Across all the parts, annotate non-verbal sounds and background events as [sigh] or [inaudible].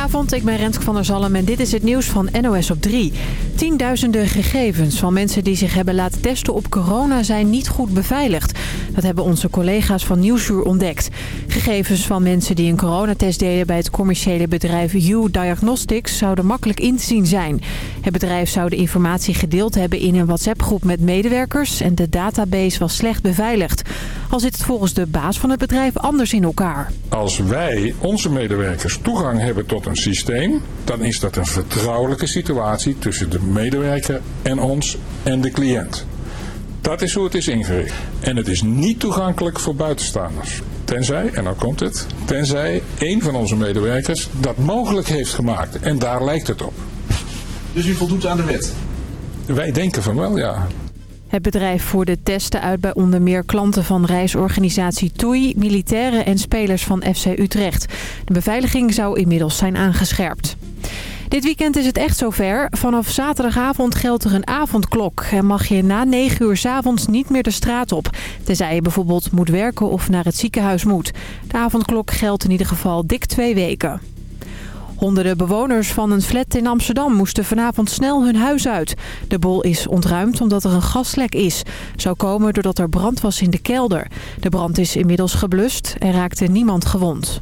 Goedenavond, ik ben Renske van der Zalm en dit is het nieuws van NOS op 3. Tienduizenden gegevens van mensen die zich hebben laten testen op corona zijn niet goed beveiligd. Dat hebben onze collega's van Nieuwsuur ontdekt. Gegevens van mensen die een coronatest deden bij het commerciële bedrijf U Diagnostics zouden makkelijk in te zien zijn. Het bedrijf zou de informatie gedeeld hebben in een WhatsApp-groep met medewerkers en de database was slecht beveiligd. Al zit het volgens de baas van het bedrijf anders in elkaar. Als wij, onze medewerkers, toegang hebben tot een systeem, dan is dat een vertrouwelijke situatie tussen de medewerker en ons en de cliënt. Dat is hoe het is ingericht. En het is niet toegankelijk voor buitenstaanders. Tenzij, en dan komt het, tenzij een van onze medewerkers dat mogelijk heeft gemaakt. En daar lijkt het op. Dus u voldoet aan de wet? Wij denken van wel, ja. Het bedrijf voerde testen uit bij onder meer klanten van reisorganisatie TUI, militairen en spelers van FC Utrecht. De beveiliging zou inmiddels zijn aangescherpt. Dit weekend is het echt zover. Vanaf zaterdagavond geldt er een avondklok. En mag je na 9 uur s avonds niet meer de straat op. Tenzij je bijvoorbeeld moet werken of naar het ziekenhuis moet. De avondklok geldt in ieder geval dik twee weken. Honderden bewoners van een flat in Amsterdam moesten vanavond snel hun huis uit. De bol is ontruimd omdat er een gaslek is. Zou komen doordat er brand was in de kelder. De brand is inmiddels geblust en raakte niemand gewond.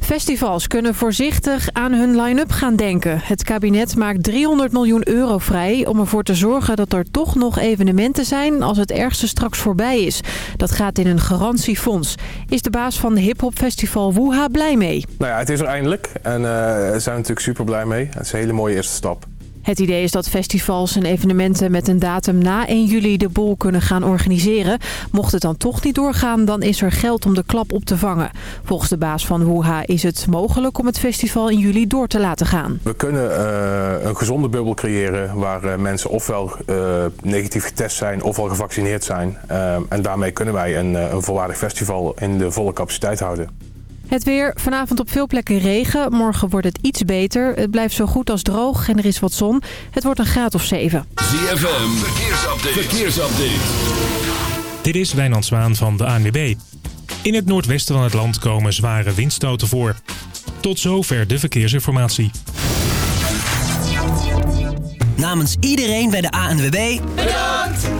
Festivals kunnen voorzichtig aan hun line-up gaan denken. Het kabinet maakt 300 miljoen euro vrij om ervoor te zorgen dat er toch nog evenementen zijn als het ergste straks voorbij is. Dat gaat in een garantiefonds. Is de baas van de hiphopfestival Woeha blij mee? Nou ja, het is er eindelijk en uh, zijn natuurlijk super blij mee. Het is een hele mooie eerste stap. Het idee is dat festivals en evenementen met een datum na 1 juli de bol kunnen gaan organiseren. Mocht het dan toch niet doorgaan, dan is er geld om de klap op te vangen. Volgens de baas van Wuha is het mogelijk om het festival in juli door te laten gaan. We kunnen uh, een gezonde bubbel creëren waar uh, mensen ofwel uh, negatief getest zijn ofwel gevaccineerd zijn. en daarmee kunnen wij een, een volwaardig festival in de volle capaciteit houden. Het weer. Vanavond op veel plekken regen. Morgen wordt het iets beter. Het blijft zo goed als droog en er is wat zon. Het wordt een graad of 7. ZFM. Verkeersupdate. Verkeersupdate. Dit is Wijnand Zwaan van de ANWB. In het noordwesten van het land komen zware windstoten voor. Tot zover de verkeersinformatie. Namens iedereen bij de ANWB... Bedankt!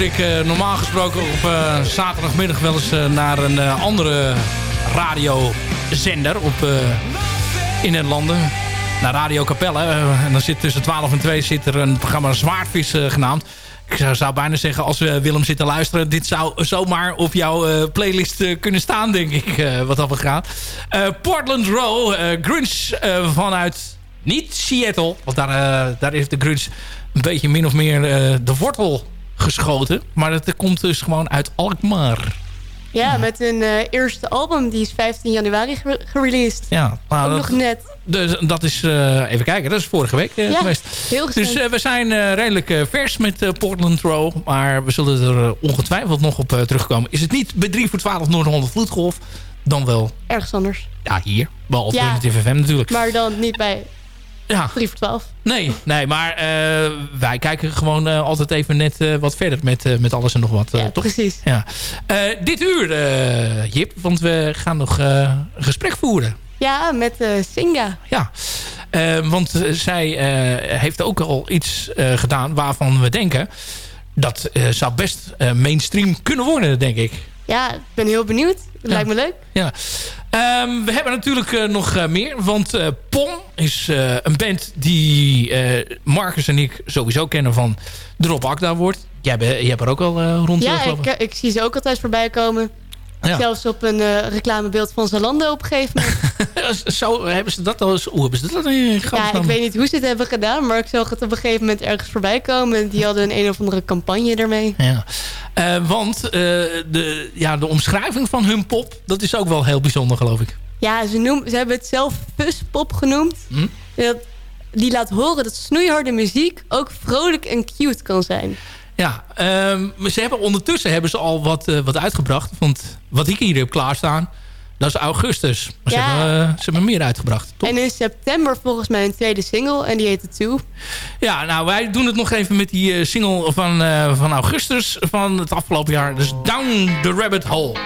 Ik normaal gesproken op zaterdagmiddag wel eens naar een andere radiozender op, in het landen. Naar Radio Capelle. en dan zit tussen 12 en 2 zit er een programma Zwaardvis genaamd ik zou, bijna zeggen, als we Willem zitten luisteren... dit zou zomaar op jouw uh, playlist uh, kunnen staan, denk ik, uh, wat dat gaat. Portland Row, grunge vanuit niet Seattle. Want daar, daar heeft de grunge een beetje min of meer de wortel geschoten. Maar het komt dus gewoon uit Alkmaar. Ja, met hun eerste album. Die is 15 januari gereleased. Ja, maar dat, nog net. Dus dat is, uh, even kijken, dat is vorige week uh, ja, geweest. Heel dus we zijn redelijk vers met Portland Row. Maar we zullen er ongetwijfeld nog op terugkomen. Is het niet bij 3 voor 12 Noord-Holland Vloedgolf? Dan wel... Ergens anders. Ja, hier. Wel Alternative ja, FM natuurlijk. Maar dan niet bij ja. 3 voor 12. Nee, nee maar wij kijken gewoon altijd even net wat verder met, met alles en nog wat. ja, toch? precies. Ja. dit uur, Jip, want we gaan nog een gesprek voeren. Ja, met Singa. Ja, want zij heeft ook al iets gedaan waarvan we denken... dat zou best mainstream kunnen worden, denk ik. Ja, ik ben heel benieuwd. Lijkt me leuk. Ja. Um, we hebben natuurlijk nog meer. Want POM is een band die Marcus en ik sowieso kennen van Drop Akda wordt. Jij, jij hebt er ook al rond Ja, ik, ik, zie ze ook altijd voorbij komen. Ja. Zelfs op een uh, reclamebeeld van Zalando op een gegeven moment. [laughs] Zo hebben ze dat al eens... Hoe hebben ze dat in Ja, ik weet niet hoe ze het hebben gedaan. Maar ik zag het op een gegeven moment ergens voorbij komen. En die hadden een een of andere campagne ermee. Ja. Uh, want uh, de, ja, de omschrijving van hun pop... dat is ook wel heel bijzonder, geloof ik. Ja, ze, noem, ze hebben het zelf fuspop genoemd. Hm? Dat, die laat horen dat snoeiharde muziek ook vrolijk en cute kan zijn. Ja, um, ze hebben ondertussen hebben ze al wat, uh, wat uitgebracht. Want wat ik hier heb klaarstaan, dat is augustus. Maar ja. ze, hebben, uh, ze hebben meer uitgebracht. Toch? En in september volgens mij een tweede single. En die heet The Two. Ja, nou wij doen het nog even met die uh, single van, van augustus van het afgelopen jaar. Dus Down the Rabbit Hole.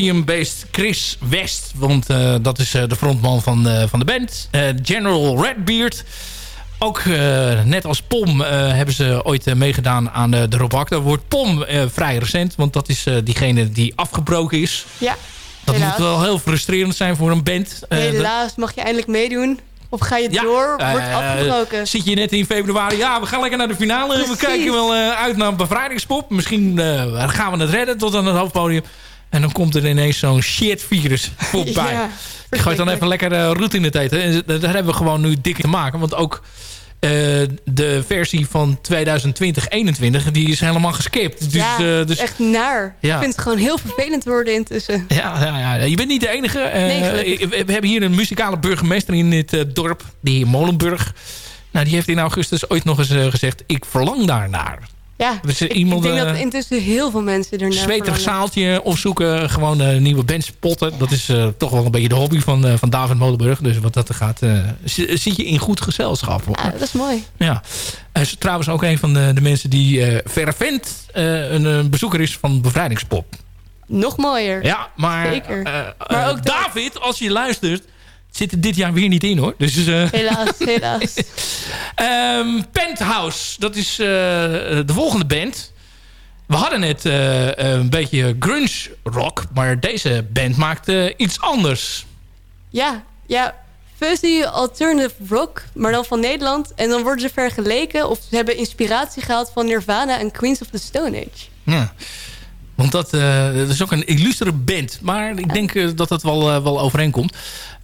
Podium-based Chris West. Want uh, dat is uh, de frontman van, uh, van de band. General Redbeard. Ook net als POM hebben ze ooit meegedaan aan de Rob Akda. Wordt POM vrij recent. Want dat is diegene die afgebroken is. Ja, Dat helaas. moet wel heel frustrerend zijn voor een band. Helaas mag je eindelijk meedoen. Of ga je Ja, door, wordt eh, afgebroken. Zit je net in februari? Ja, we gaan lekker naar de finale. We kijken wel eh, uit naar een bevrijdingspop. Misschien eh, gaan we het redden tot aan het hoofdpodium. En dan komt er ineens zo'n shit virus [laughs] voorbij. Ja, Je gooit dan even lekker uh, roet in het eten. En daar hebben we gewoon nu dik te maken. Want ook uh, de versie van 2020-21, die is helemaal geskipt. Dus, ja, uh, dus, echt naar. Ja. Ik vind het gewoon heel vervelend worden intussen. Ja, ja, ja, je bent niet de enige. Nee, we hebben hier een muzikale burgemeester in dit dorp, de heer Molenburg. Nou, die heeft in augustus ooit nog eens gezegd... ik verlang daarnaar. Ja, dus ik, iemand, ik denk dat intussen heel veel mensen ernaar Zweterig verlangen. zaaltje opzoeken. Gewoon uh, nieuwe bands spotten. Dat is uh, toch wel een beetje de hobby van, uh, van David Molenburg. Dus wat dat er gaat, zit je in goed gezelschap. Hoor. Ja, dat is mooi. Ja. Hij is trouwens ook een van de, de mensen die fervent een, een, bezoeker is van Bevrijdingspop. Nog mooier. Ja, maar, Zeker. maar ook David, als je luistert... zit er dit jaar weer niet in, hoor. Dus, helaas, [laughs] helaas. um, Penthouse, dat is de volgende band... We hadden net uh, een beetje grunge rock, maar deze band maakte iets anders. Ja, ja. Fuzzy alternative rock, maar dan van Nederland. En dan worden ze vergeleken of ze hebben inspiratie gehaald van Nirvana en Queens of the Stone Age. Ja, want dat, uh, dat is ook een illustere band. Maar ik denk uh, dat dat wel, uh, wel overeenkomt.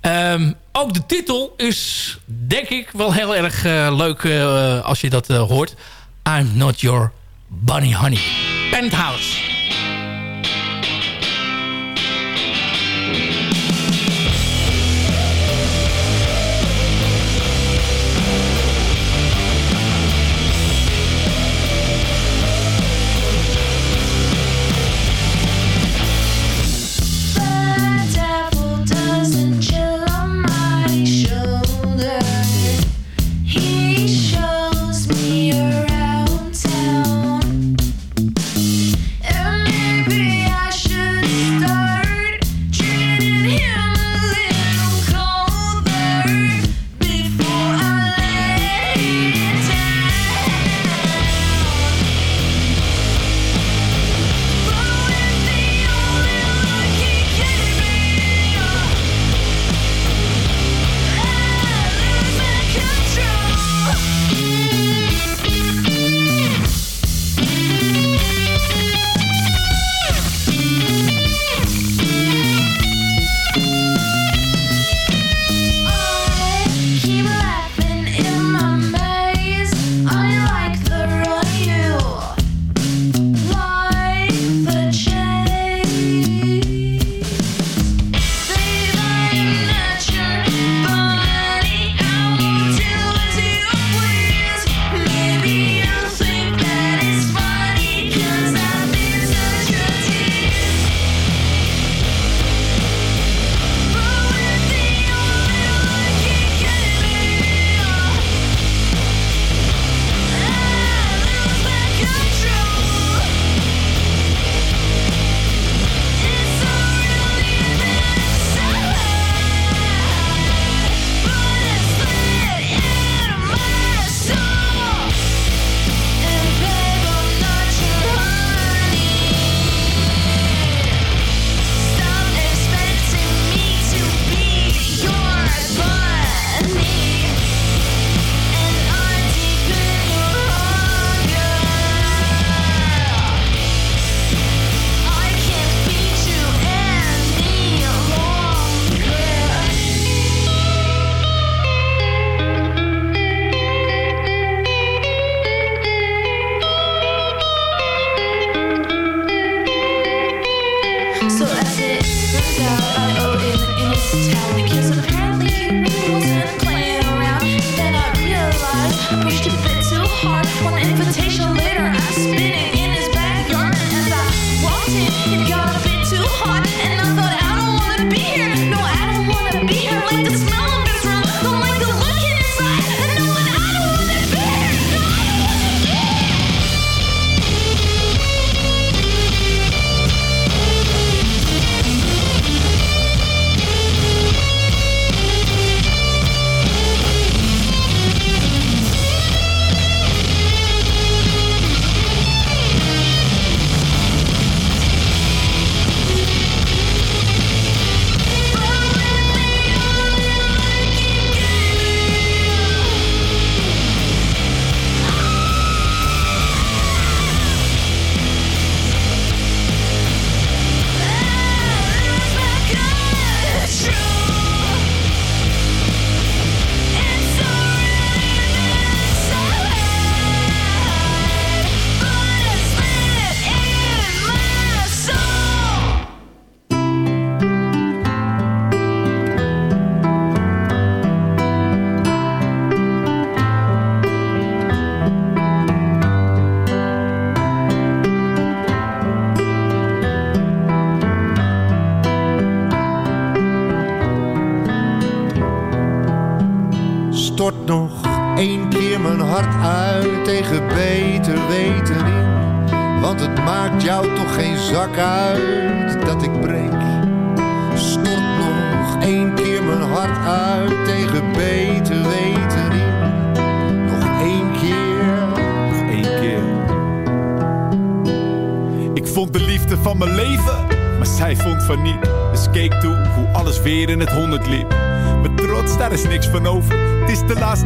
Um, ook de titel is, denk ik, wel heel erg leuk als je dat hoort. I'm not your bunny honey. Penthouse.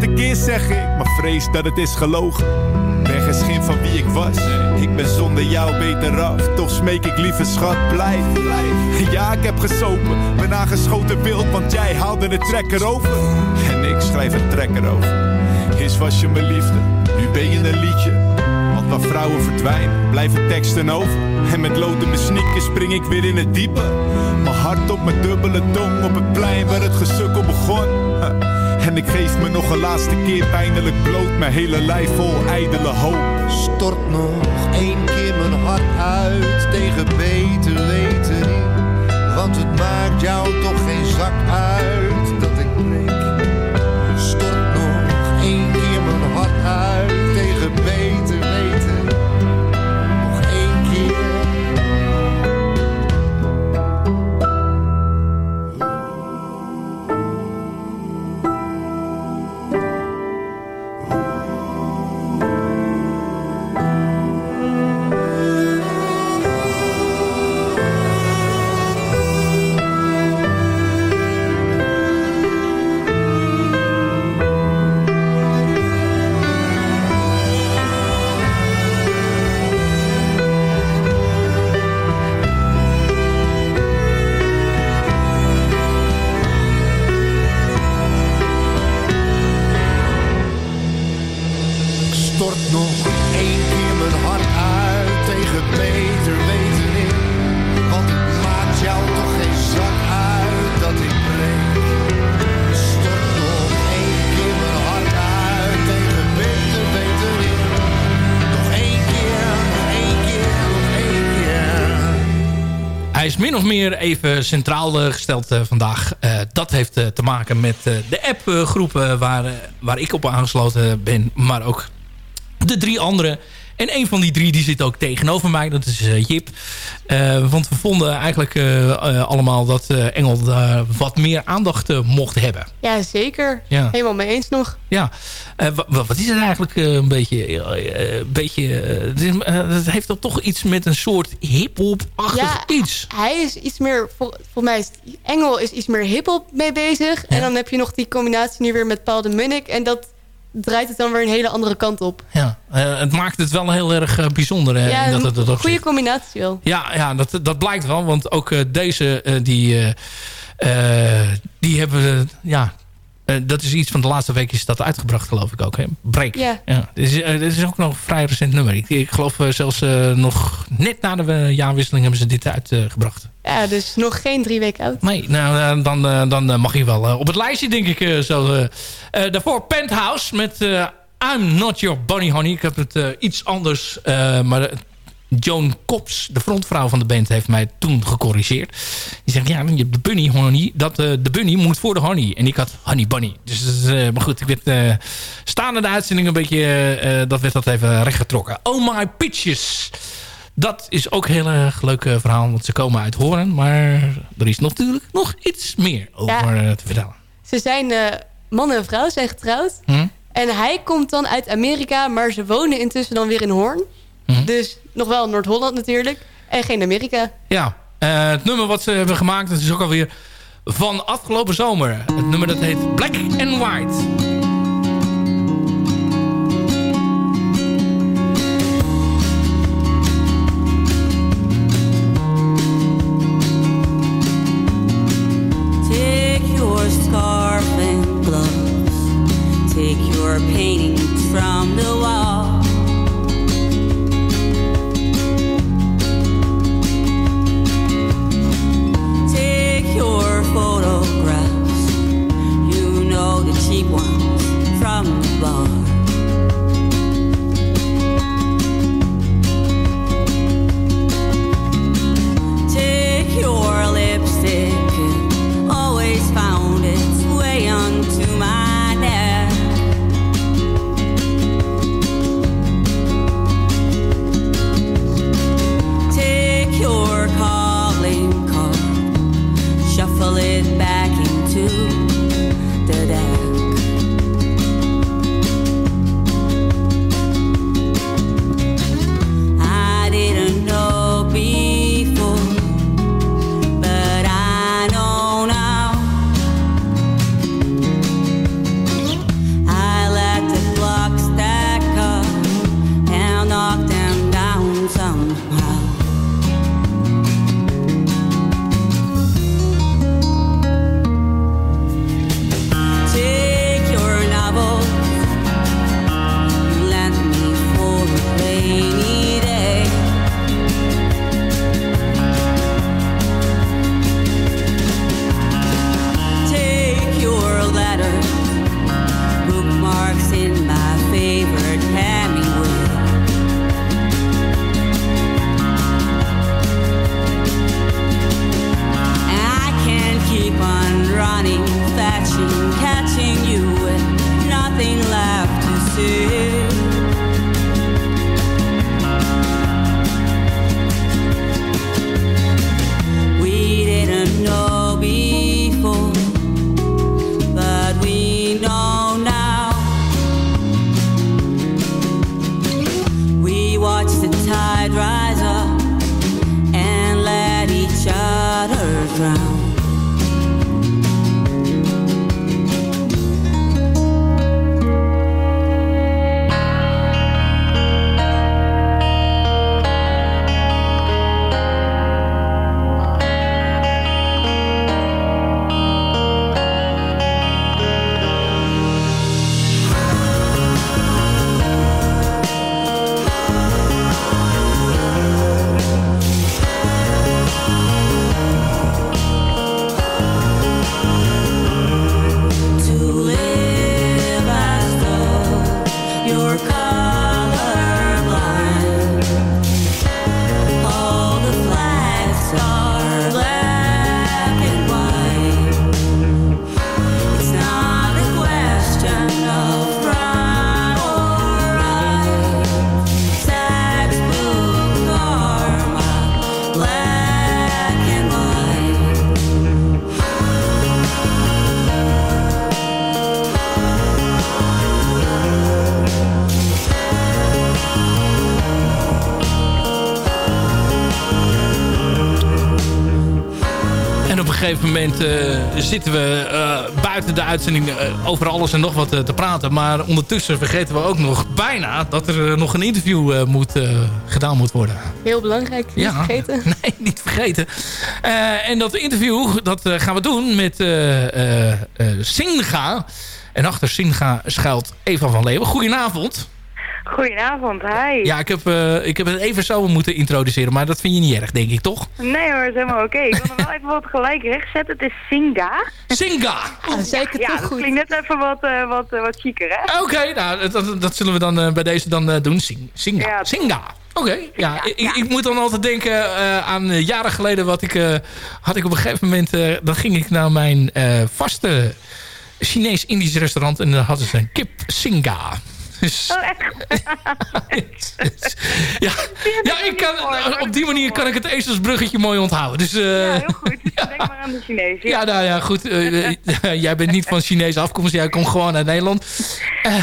Is laatste keer, zeg ik, maar vrees dat het is gelogen. Ben geen schim van wie ik was. Ik ben zonder jou beter af. Toch smeek ik lieve schat, blijf. Ja, ik heb gesopen. Ben aangeschoten wild, want jij haalde de trekker over. En ik schrijf een trekker over. Eerst was je mijn liefde, nu ben je een liedje. Want waar vrouwen verdwijnen, blijven teksten over. En met lood in mijn sneakers spring ik weer in het diepe. Mijn hart op mijn dubbele tong op het plein waar het gesukkel begon. En ik geef me nog een laatste keer pijnlijk bloot. Mijn hele lijf vol ijdele hoop. Stort nog één keer mijn hart uit tegen beter weten. Want het maakt jou toch geen zak uit min of meer even centraal eh, gesteld eh, vandaag. Eh, dat heeft te maken met de appgroepen waar, waar ik op aangesloten ben. Maar ook de drie andere. En een van die drie die zit ook tegenover mij. Dat is eh, Jip. Eh, want we vonden eigenlijk eh, allemaal dat Engel daar wat meer aandacht mocht hebben. Ja, zeker. Ja. Helemaal mee eens nog. Ja, wa- wa- wat is het eigenlijk een beetje? beetje het, heeft dan toch iets met een soort hip-hop-achtig Ja, iets. hij is iets meer... vol- Volgens mij is Engel is iets meer hip-hop mee bezig. En dan heb je nog die combinatie nu weer met Paul de Munnik. En dat draait het dan weer een hele andere kant op. Ja, eh, het maakt het wel heel erg eh, bijzonder. eh, ja, dat, dat een ook goede combinatie wel. Ja, ja dat, dat blijkt wel. Want ook eh, deze, die, die hebben, ja, dat is iets van de laatste week is dat uitgebracht, geloof ik ook. Hè? Break. Ja. Ja, dit, is, eh, dit is ook nog een vrij recent nummer. Ik, ik geloof eh, zelfs eh, nog net na de eh, jaarwisseling hebben ze dit uitgebracht. Ja, dus nog geen drie weken oud. Nee, nou, eh, dan, eh, dan eh, mag je wel eh, op het lijstje, denk ik. eh, zo, eh. Eh, daarvoor Penthouse met eh, I'm Not Your Bunny Honey. Ik heb het eh, iets anders, eh, maar eh, Joan Kops, de frontvrouw van de band, heeft mij toen gecorrigeerd. Die zegt, ja, je hebt de bunny honey, dat, eh, de bunny moet voor de honey. En ik had honey bunny. Dus, eh, maar goed, ik werd uh, staande de uitzending een beetje, dat werd dat even rechtgetrokken. Oh My Pitches. Dat is ook een heel erg leuk verhaal, want ze komen uit Horen. Maar er is nog natuurlijk nog iets meer over Ja. te vertellen. Ze zijn, man en vrouw zijn getrouwd. Hm? En hij komt dan uit Amerika, maar ze wonen intussen dan weer in Hoorn. Hm? Dus nog wel Noord-Holland natuurlijk. En geen Amerika. Ja, eh, het nummer wat ze hebben gemaakt, dat is ook alweer van afgelopen zomer. Het nummer dat heet Black and White. Gegeven moment eh, zitten we eh, buiten de uitzending eh, over alles en nog wat te praten. Maar ondertussen vergeten we ook nog bijna dat er nog een interview moet, gedaan moet worden. Heel belangrijk, niet Ja. vergeten. [laughs] Nee, niet vergeten. En dat interview dat gaan we doen met Singa. En achter Singa schuilt Eva van Leeuwen. Goedenavond. Goedenavond, hi. Ja, ik heb, eh, ik heb het even zo moeten introduceren, maar dat vind je niet erg, denk ik, toch? Nee hoor, is helemaal oké. Ik wil nog wel [laughs] even wat gelijk rechtzetten. Het is Singa. Singa! [laughs] Ja, zeker ja, toch dat goed. klinkt net even wat, eh, wat, eh, wat chiquer, hè? Oké, nou, dat, dat zullen we dan eh, bij deze dan eh, doen. Sing, Singa. Ja. Singa. Oké, ja, ik, ik moet dan altijd denken eh, aan jaren geleden wat ik... eh, had ik op een gegeven moment... eh, dan ging ik naar mijn eh, vaste Chinees-Indisch restaurant... en dan hadden ze een kip Singa. Dus, Oh, echt? [laughs] ja, ja ik kan, op die manier kan ik het ezelsbruggetje mooi onthouden. Dus, eh, Ja, heel goed. [laughs] Denk maar aan de Chinezen. Ja, nou ja, goed. eh, eh, jij bent niet van Chinese afkomst. Jij komt gewoon uit Nederland. Eh,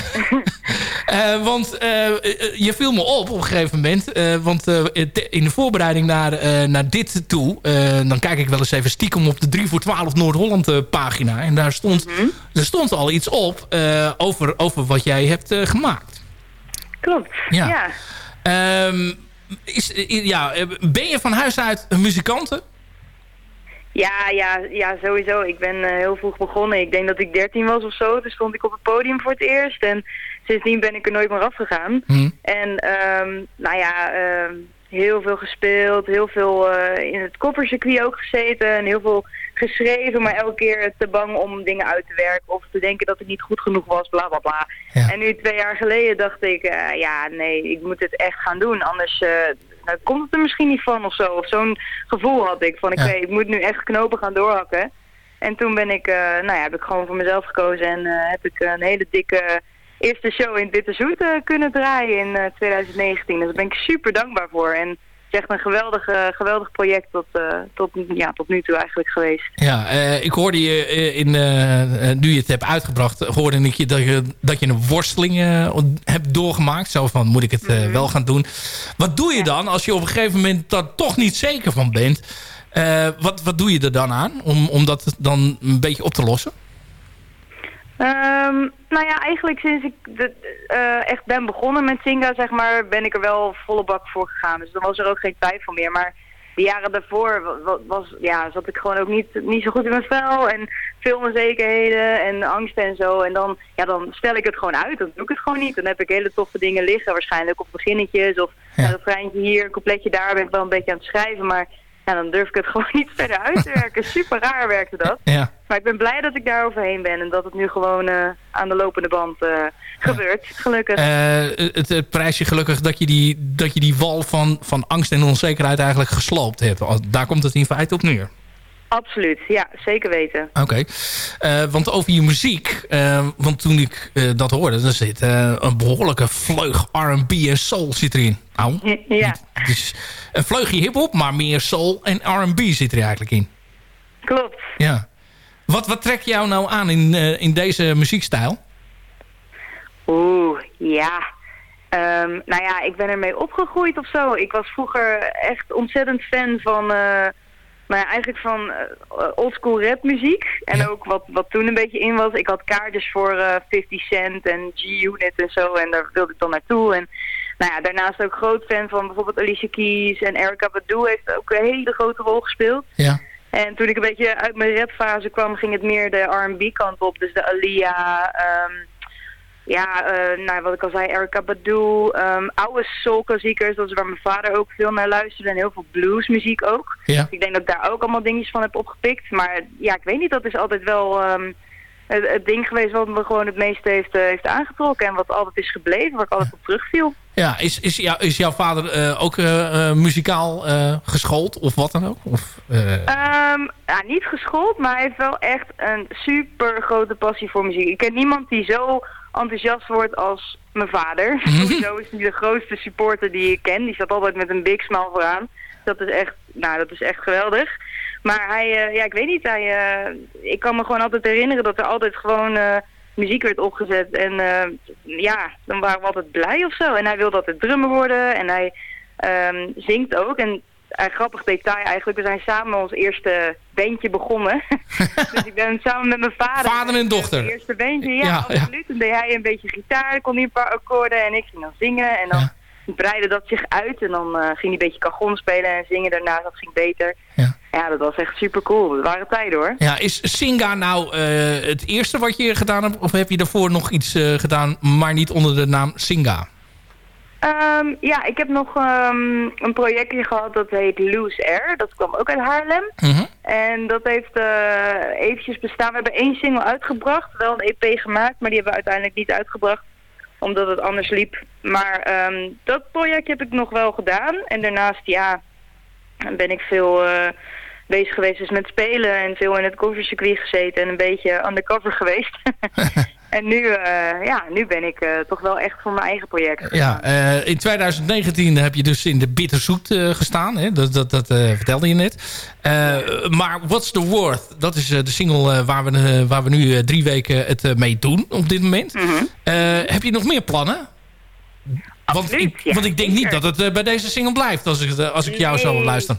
[laughs] eh, want eh, eh, je viel me op op een gegeven moment. eh, want eh, in de voorbereiding naar, eh, naar dit toe... eh, dan kijk ik wel eens even stiekem op de 3 voor 12 Noord-Holland eh, pagina. En daar stond, er stond al iets op eh, over, over wat jij hebt eh, gemaakt. Klopt, Ja. ja. Ehm, is, ja, ben je van huis uit een muzikante? Ja, ja, ja, sowieso. Ik ben eh, heel vroeg begonnen. Ik denk dat ik 13 was of zo. Toen stond ik op het podium voor het eerst. En sindsdien ben ik er nooit meer afgegaan. Hm. En ehm, nou ja, ehm, heel veel gespeeld. Heel veel eh, in het koffercircuit ook gezeten. En heel veel geschreven. Maar elke keer te bang om dingen uit te werken. Of te denken dat het niet goed genoeg was. Bla bla bla. En nu twee jaar geleden dacht ik, eh, ja nee, ik moet dit echt gaan doen. Anders eh, nou, komt het er misschien niet van of zo. Of zo'n gevoel had ik van, ik, Ja. weet, ik moet nu echt knopen gaan doorhakken. En toen ben ik, eh, nou ja, heb ik gewoon voor mezelf gekozen. En heb ik een hele dikke eerste show in Zoet eh, kunnen draaien in eh, 2019. Dus daar ben ik super dankbaar voor. En het is echt een geweldig, eh, geweldig project tot, eh, tot, ja, tot nu toe eigenlijk geweest. Ja, eh, ik hoorde je eh, in, eh, eh, nu je het hebt uitgebracht, hoorde ik je dat je, dat je een worsteling eh, hebt doorgemaakt. Zo van, moet ik het eh, wel gaan doen? Wat doe je dan als je op een gegeven moment daar toch niet zeker van bent? Eh, wat, wat doe je er dan aan om, om dat dan een beetje op te lossen? Ehm, nou ja, eigenlijk sinds ik de, eh, echt ben begonnen met Singa, zeg maar, ben ik er wel volle bak voor gegaan. Dus dan was er ook geen twijfel meer. Maar de jaren daarvoor wa- wa- was, ja, zat ik gewoon ook niet, niet zo goed in mijn vel. En veel onzekerheden en angsten en zo. En dan, ja, dan stel ik het gewoon uit. Dan doe ik het gewoon niet. Dan heb ik hele toffe dingen liggen. Waarschijnlijk op beginnetjes of ja. een refreintje hier, een coupletje daar. Ben ik wel een beetje aan het schrijven. Maar ja, dan durf ik het [laughs] gewoon niet verder uit te werken. Super raar werkte dat. Ja. Maar ik ben blij dat ik daar overheen ben en dat het nu gewoon eh, aan de lopende band eh, gebeurt, gelukkig. Eh, het, het prijsje gelukkig dat je die, dat je die wal van, van angst en onzekerheid eigenlijk gesloopt hebt. Daar komt het in feite op neer. Absoluut, ja, zeker weten. Oké, Eh, want over je muziek, eh, want toen ik eh, dat hoorde, er zit een behoorlijke vleug R&B en soul zit erin. Nou, Ja, dus een vleugje hiphop, maar meer soul en R&B zit er eigenlijk in. klopt. Ja. Wat, wat trekt jou nou aan in, in deze muziekstijl? Oeh, ja. Ehm, nou ja, ik ben ermee opgegroeid of zo. Ik was vroeger echt ontzettend fan van, eh ja, eigenlijk van eh, oldschool rapmuziek. En ook wat, wat toen een beetje in was. Ik had kaartjes voor eh 50 Cent en G-Unit en zo. En daar wilde ik dan naartoe. En nou ja, daarnaast ook groot fan van bijvoorbeeld Alicia Keys. En Erykah Badu heeft ook een hele grote rol gespeeld. Ja. En toen ik een beetje uit mijn rapfase kwam, ging het meer de R&B kant op. Dus de Alia, ehm, ja, eh, nou, wat ik al zei, Erykah Badu, ehm, oude soulklassiekers. Dat is waar mijn vader ook veel naar luisterde. En heel veel bluesmuziek ook. Ja. Ik denk dat ik daar ook allemaal dingetjes van heb opgepikt. Maar ja, ik weet niet, dat is altijd wel ehm, het, het ding geweest wat me gewoon het meeste heeft, eh, heeft aangetrokken. En wat altijd is gebleven, waar ik altijd op terugviel. Ja, is, is, jou, is jouw vader eh, ook muzikaal geschoold of wat dan ook? Of, eh, Ehm, ja, niet geschoold, maar hij heeft wel echt een super grote passie voor muziek. Ik ken niemand die zo enthousiast wordt als mijn vader. Sowieso is hij de grootste supporter die ik ken. Die staat altijd met een big smile vooraan. Dat is echt, nou, dat is echt geweldig. Maar hij, eh, ja, ik weet niet, hij, eh, ik kan me gewoon altijd herinneren dat er altijd gewoon eh, muziek werd opgezet. En ja, dan waren we altijd blij of zo. En hij wilde altijd drummer worden en hij ehm, zingt ook. En een grappig detail eigenlijk. We zijn samen ons eerste bandje begonnen. [laughs] dus ik ben samen met mijn vader. Vader en dochter. Het eerste bandje, ja, Ja, ja. absoluut. Toen deed hij een beetje gitaar, kon hij een paar akkoorden en ik ging dan zingen. En dan breidde dat zich uit en dan eh, ging hij een beetje cajon spelen en zingen daarna. Dat ging beter. Ja, dat was echt super cool. Dat waren tijden hoor. Ja, is Singa nou eh, het eerste wat je gedaan hebt? Of heb je daarvoor nog iets eh, gedaan, maar niet onder de naam Singa? Ehm, ja, ik heb nog ehm, een projectje gehad dat heet Loose Air. Dat kwam ook uit Haarlem. En dat heeft eh eventjes bestaan. We hebben één single uitgebracht, wel een EP gemaakt, maar die hebben we uiteindelijk niet uitgebracht omdat het anders liep. Maar ehm, dat project heb ik nog wel gedaan. En daarnaast, ja, ben ik veel eh, bezig geweest dus met spelen en veel in het covercircuit gezeten en een beetje undercover geweest. [laughs] en nu, eh, ja, nu ben ik eh, toch wel echt voor mijn eigen project. Ja, eh, in 2019 heb je dus in de Bitterzoet gestaan. Hè? Dat, dat, dat vertelde je net. Maar What's the Worth? Dat is de single waar, we, waar we nu drie weken het mee doen op dit moment. Eh, heb je nog meer plannen? Want, ik, want ik denk niet dat het bij deze single blijft als ik, als ik jou zo Nee. luister.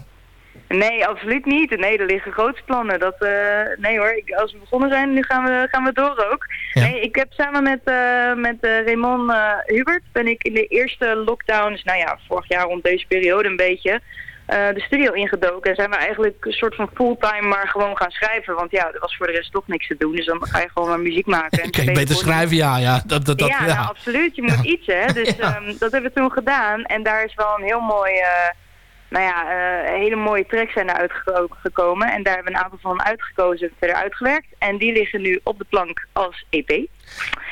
Nee, absoluut niet. Nee, er liggen grote plannen. Dat, eh, nee hoor, ik, als we begonnen zijn, nu gaan we, gaan we door ook. Nee, ik heb samen met, eh, met eh, Raymond Hubert, ben ik in de eerste lockdowns, nou ja, vorig jaar rond deze periode een beetje, de studio ingedoken. En zijn we eigenlijk een soort van fulltime maar gewoon gaan schrijven. Want ja, er was voor de rest toch niks te doen. Dus dan ga je gewoon maar muziek maken. En [laughs] je beter schrijven? Ja, ja. Dat, dat, dat, ja, ja. nou, absoluut. Je [laughs] moet iets, hè. Dus ehm, dat hebben we toen gedaan. En daar is wel een heel mooi... nou ja, eh, hele mooie tracks zijn eruit geko- gekomen. En daar hebben we een aantal van uitgekozen, verder uitgewerkt. En die liggen nu op de plank als EP.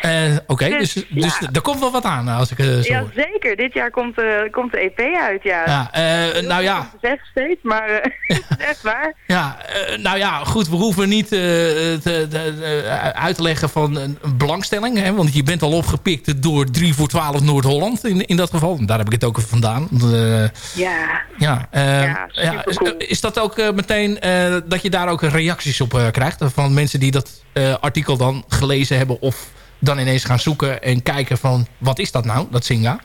Eh, Oké, Dus, dus, dus ja. er komt wel wat aan als ik eh, zo Ja, hoor. zeker. Dit jaar komt, eh, komt de EP uit, ja. Ja, eh, nou ja. zeggen steeds, maar eh, [laughs] het is echt waar. Ja, eh, nou ja, goed, we hoeven niet eh, te, uit te leggen van een, een belangstelling. Hè, want je bent al opgepikt door 3 voor 12 Noord-Holland in, in dat geval. Daar heb ik het ook vandaan. Eh, Ja, ja, eh, Ja, ja, is, is dat ook eh, meteen eh, dat je daar ook reacties op eh, krijgt? Van mensen die dat eh, artikel dan gelezen hebben of dan ineens gaan zoeken en kijken van wat is dat nou, dat Singa?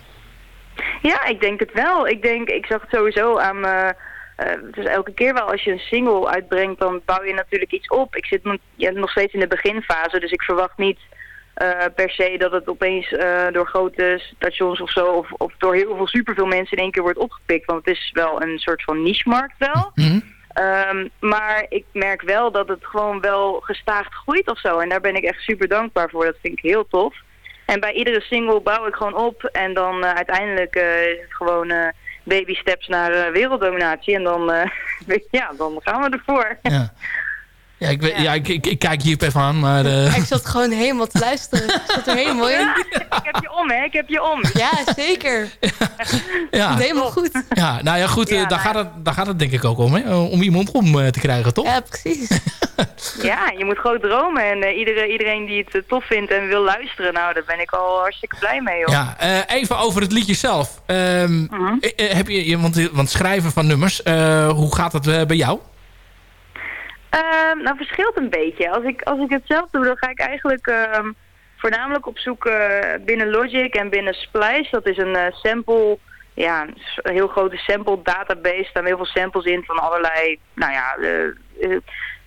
Ja, ik denk het wel. Ik denk, ik zag het sowieso aan me. eh, dus elke keer wel als je een single uitbrengt, dan bouw je natuurlijk iets op. Ik zit nog- ja, nog steeds in de beginfase, dus ik verwacht niet eh, per se dat het opeens eh, door grote stations of zo, of, of door heel veel superveel mensen in één keer wordt opgepikt. Want het is wel een soort van niche-markt wel. Ehm, maar ik merk wel dat het gewoon wel gestaagd groeit of zo. En daar ben ik echt super dankbaar voor. Dat vind ik heel tof. En bij iedere single bouw ik gewoon op. En dan eh, uiteindelijk eh, is het gewoon eh, baby steps naar werelddominatie. En dan, [laughs] ja, dan gaan we ervoor. Ja. [laughs] Ja, ik, weet- ja. ik, ik, ik kijk Jip even aan, maar... eh, Ik zat gewoon helemaal te luisteren. Ik zat er helemaal in. [laughs] ik heb je om, hè? Ik heb je om. Ja, zeker. Ja. Helemaal goed. Ja, nou ja, goed, eh, Ja, daar, nou gaat het, daar gaat het denk ik ook om, hè? Eh, Om iemand om eh, te krijgen, toch? Ja, precies. [laughs] Ja, je moet groot dromen. En eh, iedereen, iedereen die het tof vindt en wil luisteren, nou, daar ben ik al hartstikke blij mee, hoor. Ja, eh, even over het liedje zelf. Ehm, eh, eh, heb je, je- want, want schrijven van nummers, eh, hoe gaat eh, bij jou? Ehm, nou, verschilt een beetje. Als ik, als ik het zelf doe, dan ga ik eigenlijk ehm, voornamelijk op zoek eh, binnen Logic en binnen Splice. Dat is een eh, sample, ja, een heel grote sample database. Daar staan heel veel samples in van allerlei, nou ja, eh,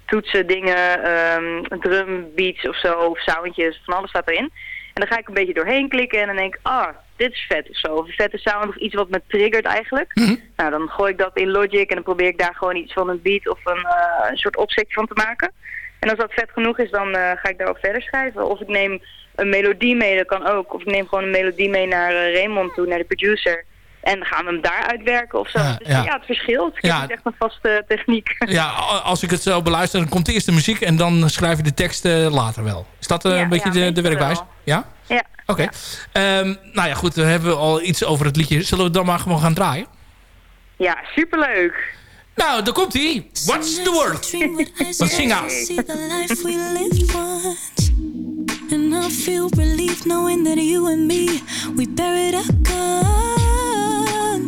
toetsen, dingen, ehm drum beats of zo, of soundjes, van alles staat erin. En dan ga ik een beetje doorheen klikken en dan denk ik, ah, dit is vet of zo. Of een vette sound of iets wat me triggert eigenlijk. Nou, dan gooi ik dat in Logic en dan probeer ik daar gewoon iets van een beat of een, eh, een soort opzetje van te maken. En als dat vet genoeg is, dan eh, ga ik daarop verder schrijven. Of ik neem een melodie mee, dat kan ook. Of ik neem gewoon een melodie mee naar eh, Raymond toe, naar de producer. En dan gaan we hem daar uitwerken of zo. Ja, dus ja. ja. het verschilt. Ik Ja. heb niet echt een vaste techniek. Ja, [laughs] als ik het zo beluister, dan komt eerst de muziek en dan schrijf je de tekst eh, later wel. Is dat eh, Ja, een beetje ja, de, werkwijze? wel. Ja? Ja. Oké. Ehm, nou ja, goed, dan hebben we al iets over het liedje. Zullen we dan maar gewoon gaan draaien? Ja, superleuk. Nou, daar komt hij. What's the word? Van Singa. See the life we lived once. And I feel relief knowing that you and me, we buried our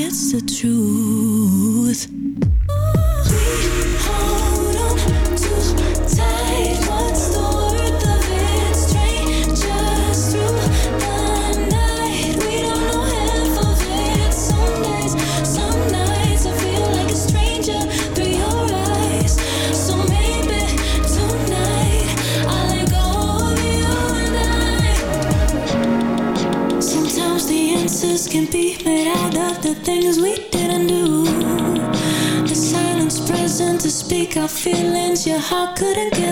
It's the truth. I couldn't get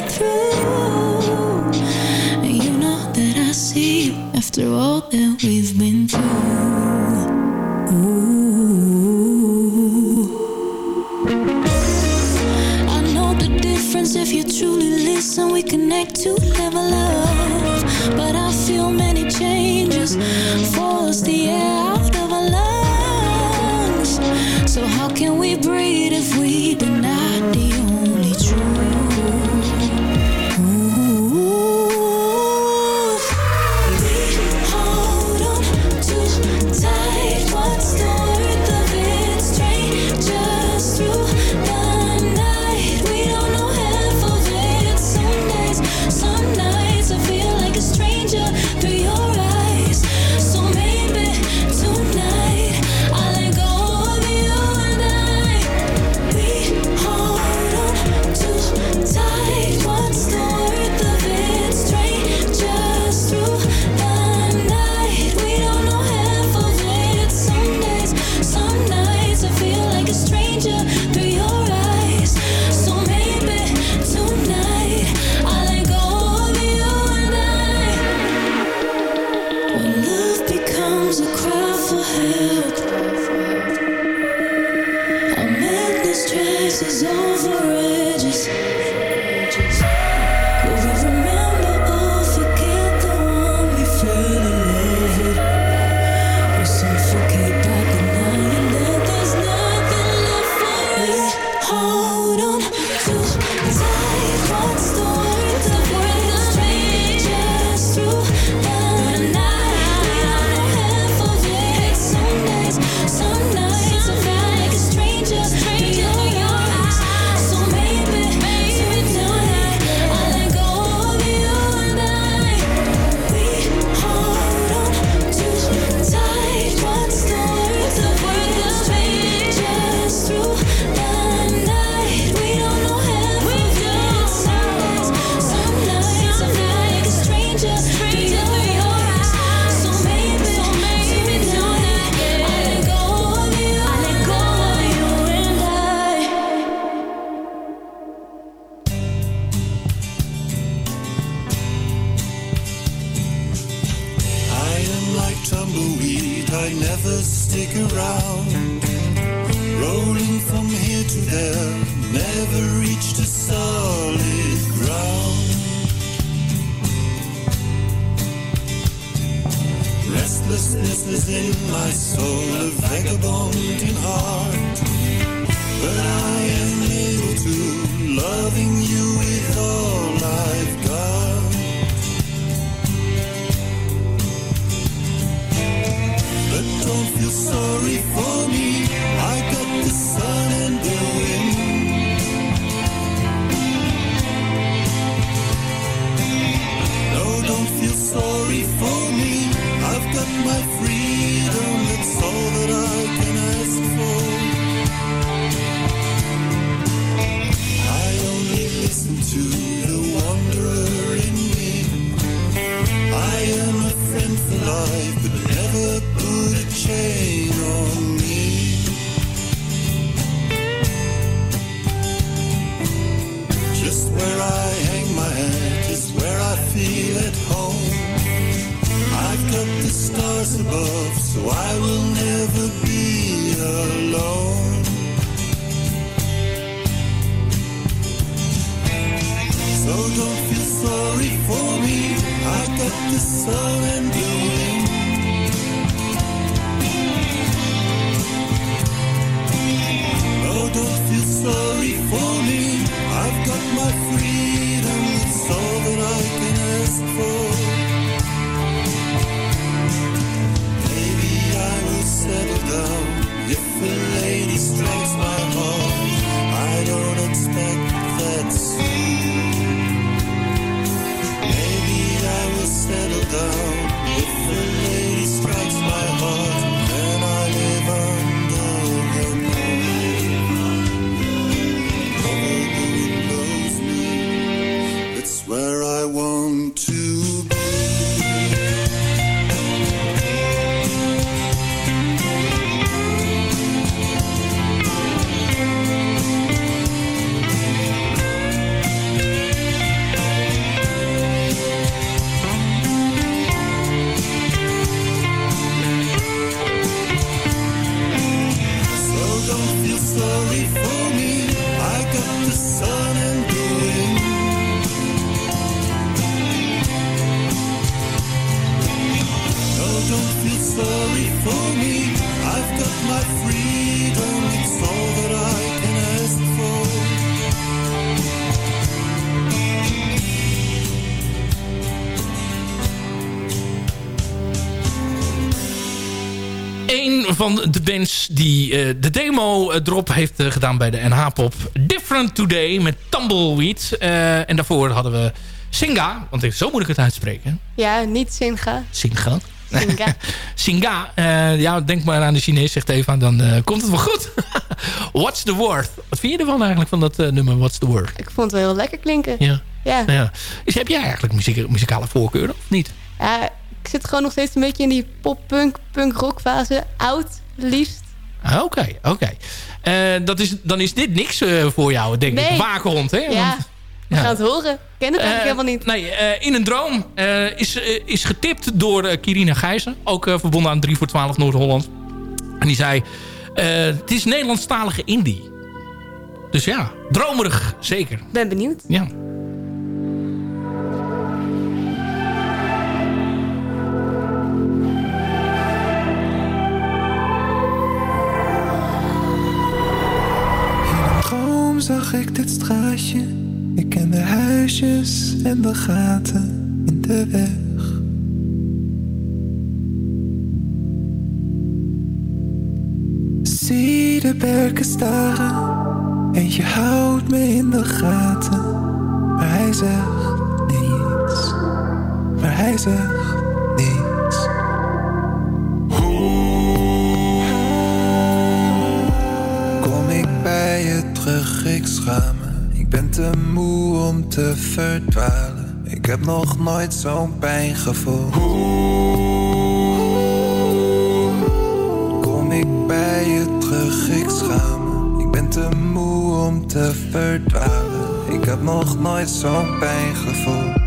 sorry for me. Van de bands die eh, de demo eh, drop heeft eh, gedaan bij de NH-pop. Different Today met Tumbleweed. En daarvoor hadden we Singa. Want zo moet ik het uitspreken. Ja, niet Singa. Singa. Singa. [laughs] Singa. Ja, denk maar aan de Chinees, zegt Eva. Dan komt het wel goed. [laughs] What's the word? Wat vind je ervan eigenlijk van dat nummer What's the word? Ik vond het wel heel lekker klinken. Ja. Ja. ja. Is, heb jij eigenlijk muzikale voorkeuren of niet? Ja, ik zit gewoon nog steeds een beetje in die pop-punk, punk-rock fase. Oud, liefst. Ah, Oké, oké. Eh, dat is, dan is dit niks eh, voor jou, denk ik. Nee. Waakhond, hè? Ja, Want- we ja. gaan het horen. Ik ken het eigenlijk Eh, helemaal niet. Nee, eh, In een Droom eh, is, eh, is getipt door eh, Kirina Gijzen. Ook eh, verbonden aan 3 voor 12 Noord-Holland. En die zei... eh, het is Nederlandstalige indie. Dus ja, dromerig zeker. Ben benieuwd. Ja. Dit straatje. Ik ken de huisjes en de gaten in de weg. Zie de berken staren. Eentje houdt me in de gaten. Maar hij zegt niets. Maar hij zegt niets. Kom ik bij je terug, ik schaam ben te moe om te verdwalen. Ik heb nog nooit zo'n pijn gevoeld. Kom ik bij je terug, ik schaam me. Ik ben te moe om te verdwalen. Ik heb nog nooit zo'n pijn gevoeld.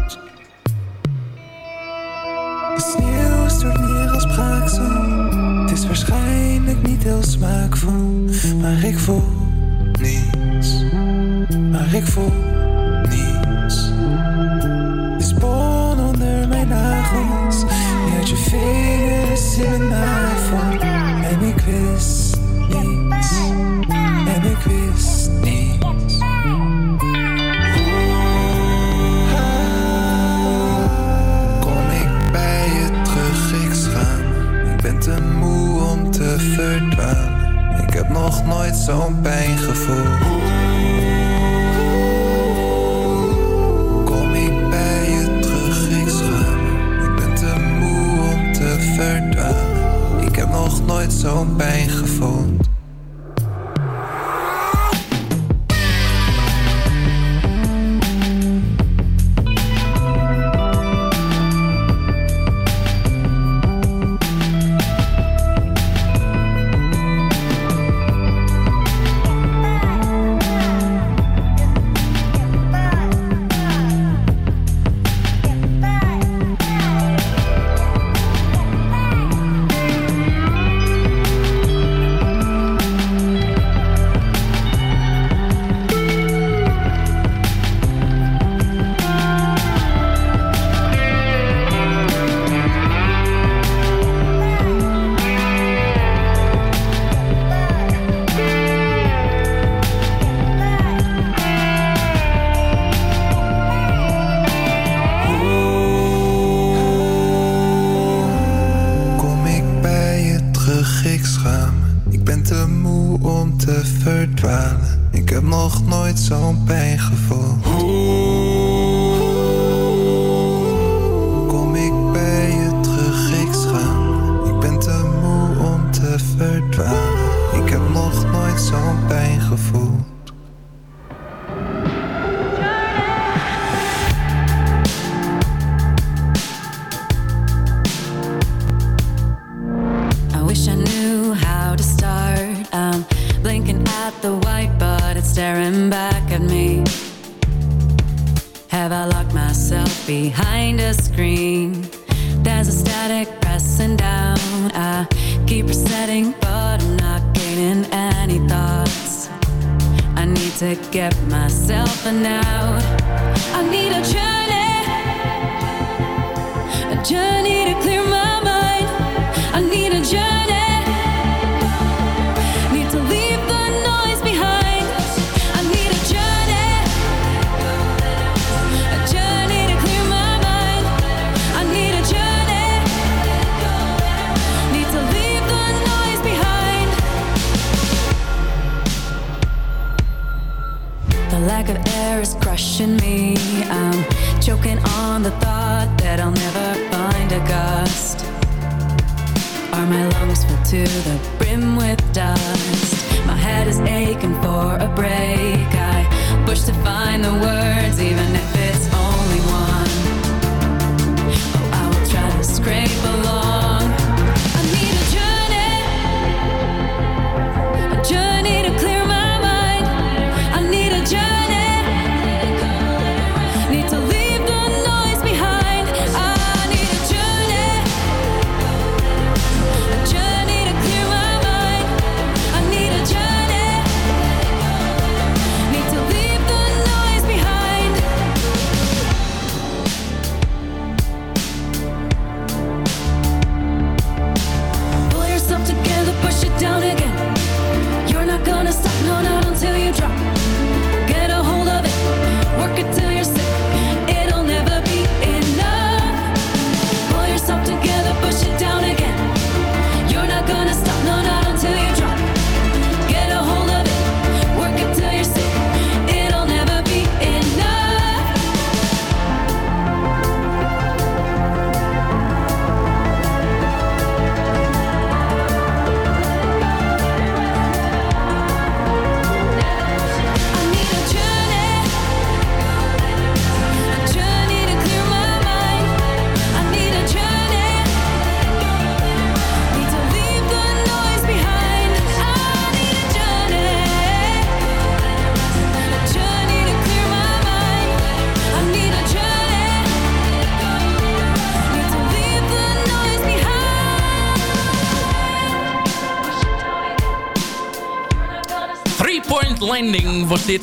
Landing was dit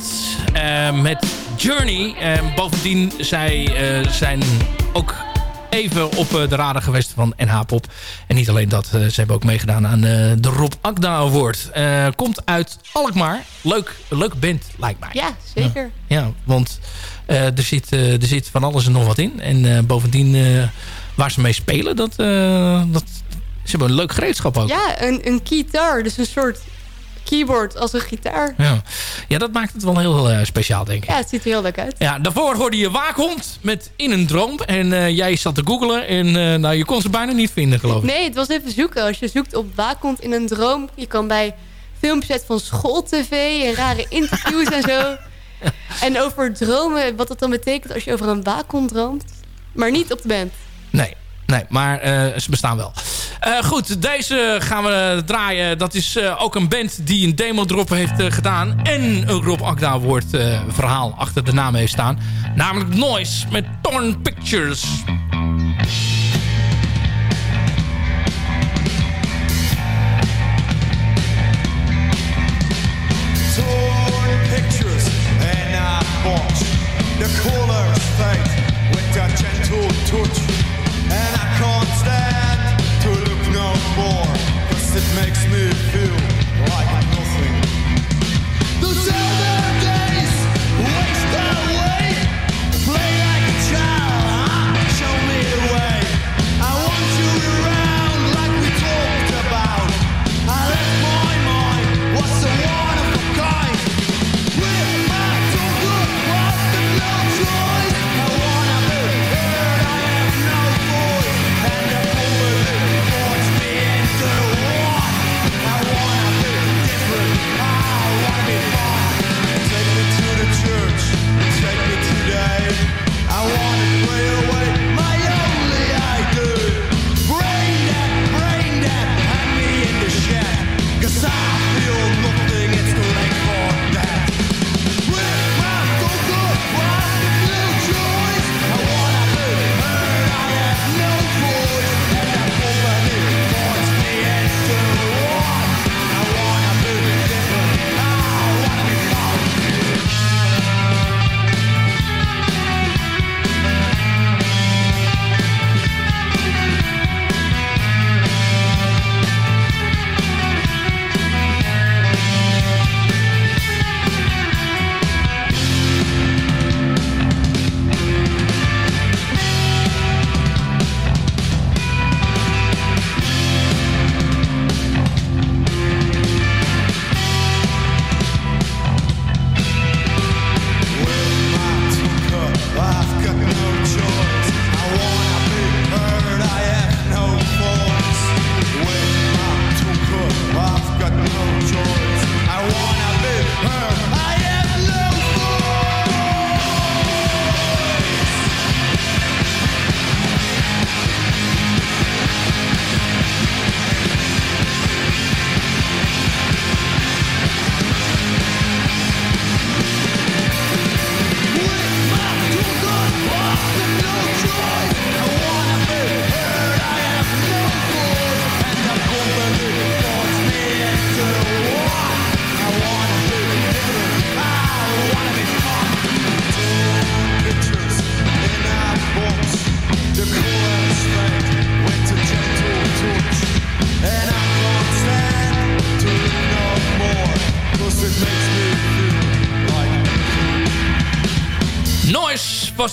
eh, met Journey. En bovendien, zij eh, zijn ook even op eh, de radar geweest van NH Pop. En niet alleen dat, eh, ze hebben ook meegedaan aan eh, de Rob Akda Award. Eh, komt uit Alkmaar. Leuk, leuke band, lijkt mij. Ja, zeker. Ja, want eh, er, zit, eh, er zit van alles en nog wat in. En eh, bovendien, eh, waar ze mee spelen, dat, eh, dat, ze hebben een leuk gereedschap ook. Ja, een, een guitar, dus een soort keyboard als een gitaar. Ja, ja dat maakt het wel heel eh, speciaal, denk ik. Ja, het ziet er heel leuk uit. Ja, daarvoor hoorde je Waakhond met In een Droom. En eh, jij zat te googlen en eh, nou, je kon ze bijna niet vinden, geloof ik. Nee, het was even zoeken. Als je zoekt op Waakhond in een droom... je kan bij filmpjes van schooltv en rare interviews en zo. [laughs] En over dromen, wat dat dan betekent als je over een waakhond droomt. Maar niet op de band. Nee, nee maar eh, ze bestaan wel. Eh, goed, deze gaan we draaien. Dat is eh, ook een band die een demo drop heeft gedaan. En een Rob Akda Award verhaal achter de naam heeft staan. Namelijk Noise met Torn Pictures. torn pictures and I the colors fade with a gentle touch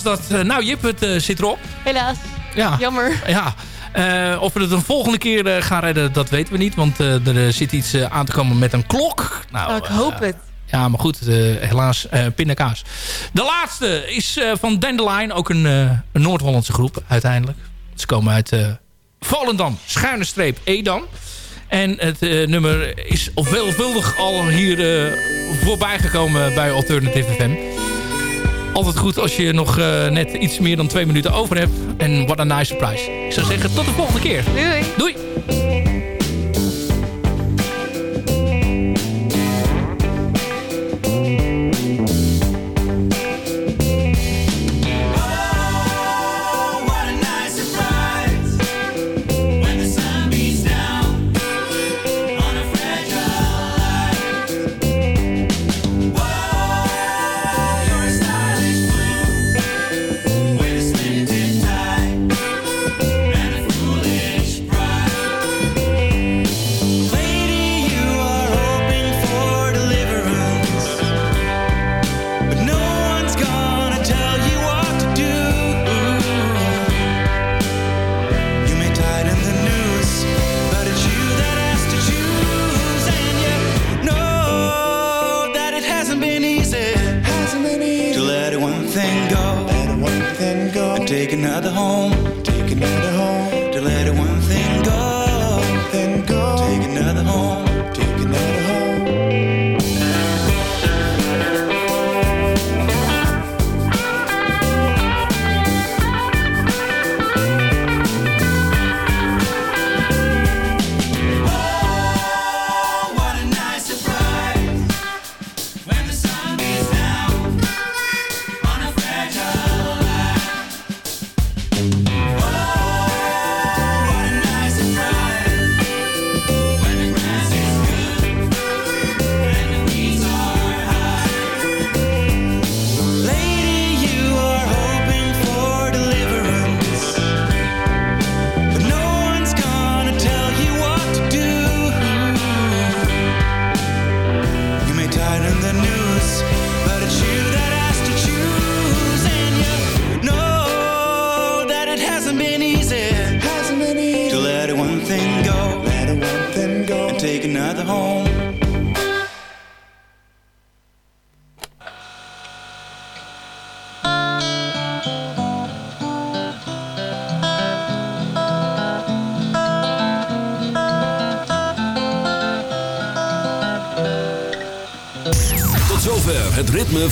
dat. Eh, nou Jip, het eh, zit erop. Helaas. Ja. Jammer. Ja. Eh, of we het een volgende keer gaan redden, dat weten we niet. Want er zit iets aan te komen met een klok. Nou, Oh, ik hoop het. Ja, maar goed, helaas pindakaas. De laatste is van Dandelion, ook een, een Noord-Hollandse groep uiteindelijk. Ze komen uit Volendam, schuine streep Edam. En het nummer is veelvuldig al hier voorbij gekomen bij Alternative FM. Altijd goed als je nog net iets meer dan twee minuten over hebt. En what a nice surprise. Ik zou zeggen, tot de volgende keer. Doei. Doei.